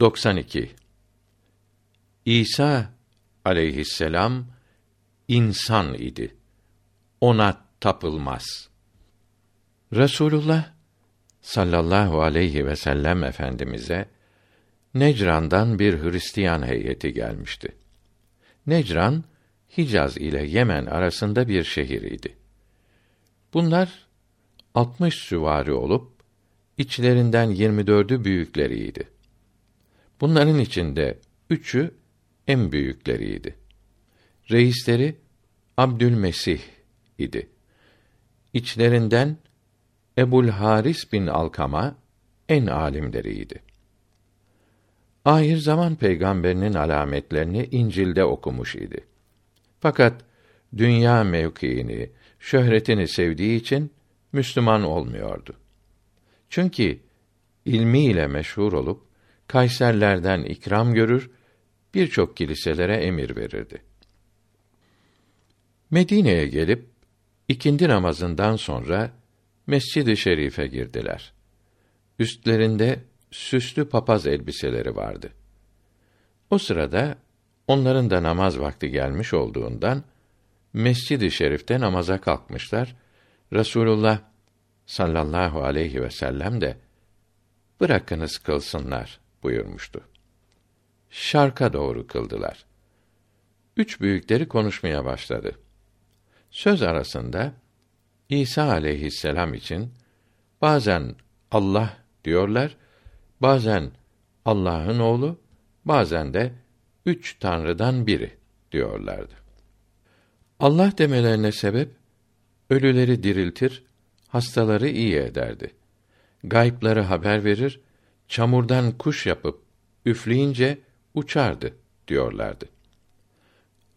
92 İsa aleyhisselam insan idi. Ona tapılmaz. Resulullah sallallahu aleyhi ve sellem efendimize Necran'dan bir Hristiyan heyeti gelmişti. Necran Hicaz ile Yemen arasında bir şehir idi. Bunlar 60 süvari olup içlerinden 24'ü büyükleriydi. Bunların içinde üçü en büyükleriydi. Reisleri Abdülmesih idi. İçlerinden Ebul Haris bin Alkama en alimleriydi. Ahir zaman peygamberinin alametlerini İncil'de okumuş idi. Fakat dünya mevkiini, şöhretini sevdiği için Müslüman olmuyordu. Çünkü ilmiyle meşhur olup Kayserlerden ikram görür, birçok kiliselere emir verirdi. Medine'ye gelip ikindi namazından sonra Mescid-i Şerif'e girdiler. Üstlerinde süslü papaz elbiseleri vardı. O sırada onların da namaz vakti gelmiş olduğundan Mescid-i Şerif'te namaza kalkmışlar. Resulullah sallallahu aleyhi ve sellem de bırakınız kılsınlar buyurmuştu. Şarka doğru kıldılar. Üç büyükleri konuşmaya başladı. Söz arasında İsa aleyhisselam için bazen Allah diyorlar, bazen Allah'ın oğlu, bazen de üç tanrıdan biri diyorlardı. Allah demelerine sebep ölüleri diriltir, hastaları iyi ederdi. Gaypları haber verir, çamurdan kuş yapıp üfleyince uçardı diyorlardı.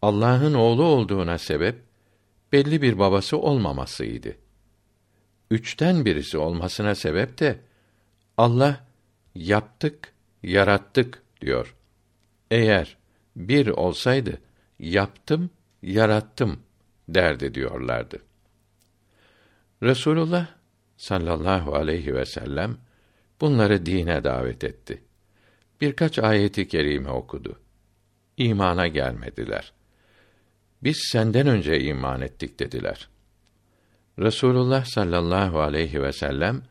Allah'ın oğlu olduğuna sebep belli bir babası olmamasıydı. Üçten birisi olmasına sebep de Allah yaptık, yarattık diyor. Eğer bir olsaydı yaptım, yarattım derdi diyorlardı. Resulullah sallallahu aleyhi ve sellem bunları dine davet etti. Birkaç ayeti kerime okudu. İmana gelmediler. Biz senden önce iman ettik dediler. Resulullah sallallahu aleyhi ve sellem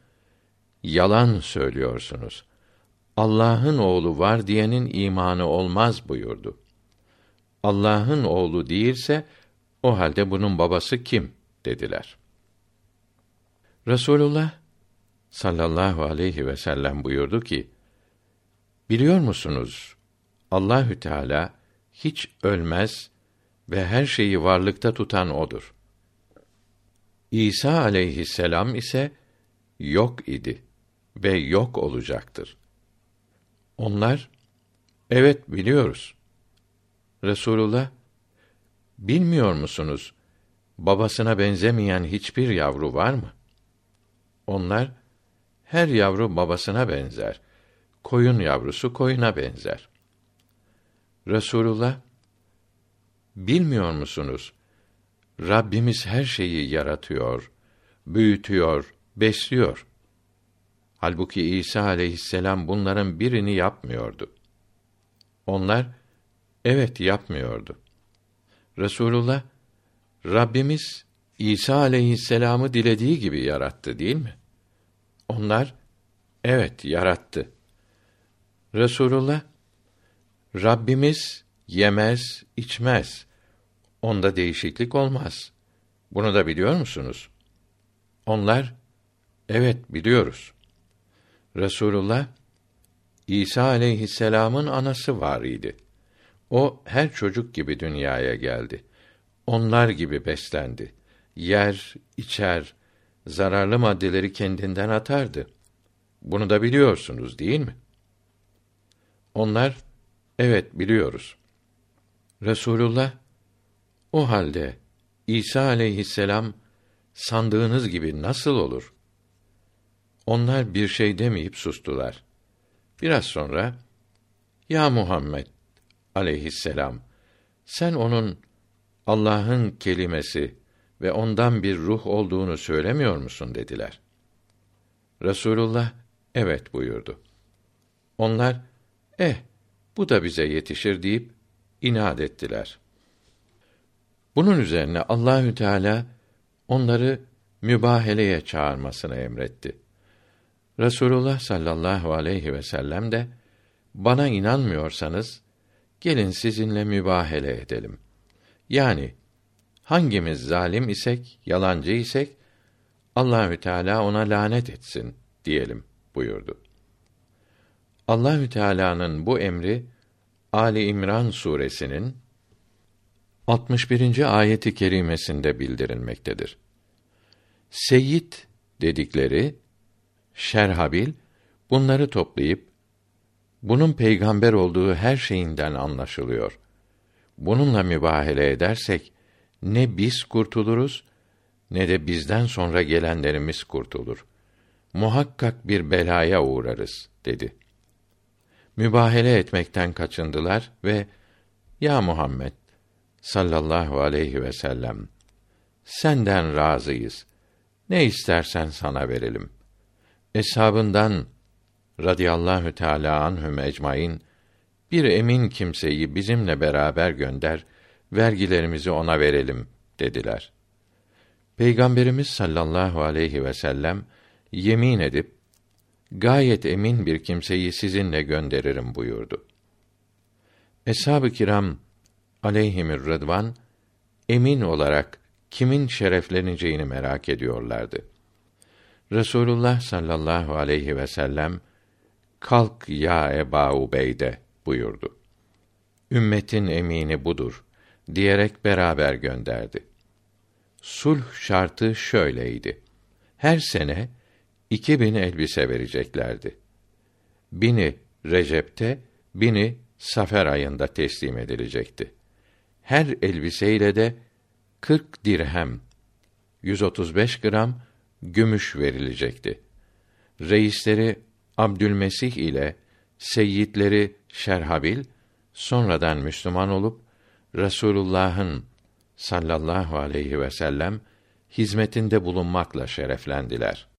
yalan söylüyorsunuz. Allah'ın oğlu var diyenin imanı olmaz buyurdu. Allah'ın oğlu değilse o halde bunun babası kim dediler. Resulullah sallallahu aleyhi ve sellem buyurdu ki: Biliyor musunuz? Allahü Teala hiç ölmez ve her şeyi varlıkta tutan odur. İsa aleyhisselam ise yok idi ve yok olacaktır. Onlar evet biliyoruz. Resulullah bilmiyor musunuz? Babasına benzemeyen hiçbir yavru var mı? Onlar her yavru babasına benzer. Koyun yavrusu koyuna benzer. Resulullah bilmiyor musunuz? Rabbimiz her şeyi yaratıyor, büyütüyor, besliyor. Halbuki İsa aleyhisselam bunların birini yapmıyordu. Onlar evet yapmıyordu. Resulullah Rabbimiz İsa aleyhisselamı dilediği gibi yarattı değil mi? Onlar evet yarattı. Resulullah Rabbimiz yemez, içmez. Onda değişiklik olmaz. Bunu da biliyor musunuz? Onlar evet biliyoruz. Resulullah İsa aleyhisselam'ın anası var idi. O her çocuk gibi dünyaya geldi. Onlar gibi beslendi. Yer, içer, zararlı maddeleri kendinden atardı. Bunu da biliyorsunuz değil mi? Onlar, evet biliyoruz. Resulullah, o halde İsa aleyhisselam sandığınız gibi nasıl olur? Onlar bir şey demeyip sustular. Biraz sonra, Ya Muhammed aleyhisselam, sen onun Allah'ın kelimesi ve ondan bir ruh olduğunu söylemiyor musun dediler. Resulullah evet buyurdu. Onlar Eh, bu da bize yetişir deyip inat ettiler. Bunun üzerine Allahü Teala onları mübaheleye çağırmasını emretti. Resulullah sallallahu aleyhi ve sellem de bana inanmıyorsanız gelin sizinle mübahele edelim. Yani hangimiz zalim isek, yalancı isek Allahü Teala ona lanet etsin diyelim buyurdu. Allahü Teala'nın bu emri Ali İmran suresinin 61. ayeti kerimesinde bildirilmektedir. Seyyid dedikleri Şerhabil bunları toplayıp bunun peygamber olduğu her şeyinden anlaşılıyor. Bununla mübahele edersek ne biz kurtuluruz ne de bizden sonra gelenlerimiz kurtulur. Muhakkak bir belaya uğrarız dedi. Mübahele etmekten kaçındılar ve ya Muhammed sallallahu aleyhi ve sellem senden razıyız. Ne istersen sana verelim. Eshabından radıyallahu teala anhum ecmaîn bir emin kimseyi bizimle beraber gönder, vergilerimizi ona verelim dediler. Peygamberimiz sallallahu aleyhi ve sellem yemin edip gayet emin bir kimseyi sizinle gönderirim buyurdu. Eshab-ı kiram aleyhimür rıdvan emin olarak kimin şerefleneceğini merak ediyorlardı. Resulullah sallallahu aleyhi ve sellem kalk ya Eba Ubeyde buyurdu. Ümmetin emini budur diyerek beraber gönderdi. Sulh şartı şöyleydi. Her sene iki bin elbise vereceklerdi. Bini Recep'te, bini Safer ayında teslim edilecekti. Her elbiseyle de 40 dirhem 135 gram gümüş verilecekti. Reisleri Abdülmesih ile seyyidleri Şerhabil sonradan Müslüman olup Resulullah'ın sallallahu aleyhi ve sellem hizmetinde bulunmakla şereflendiler.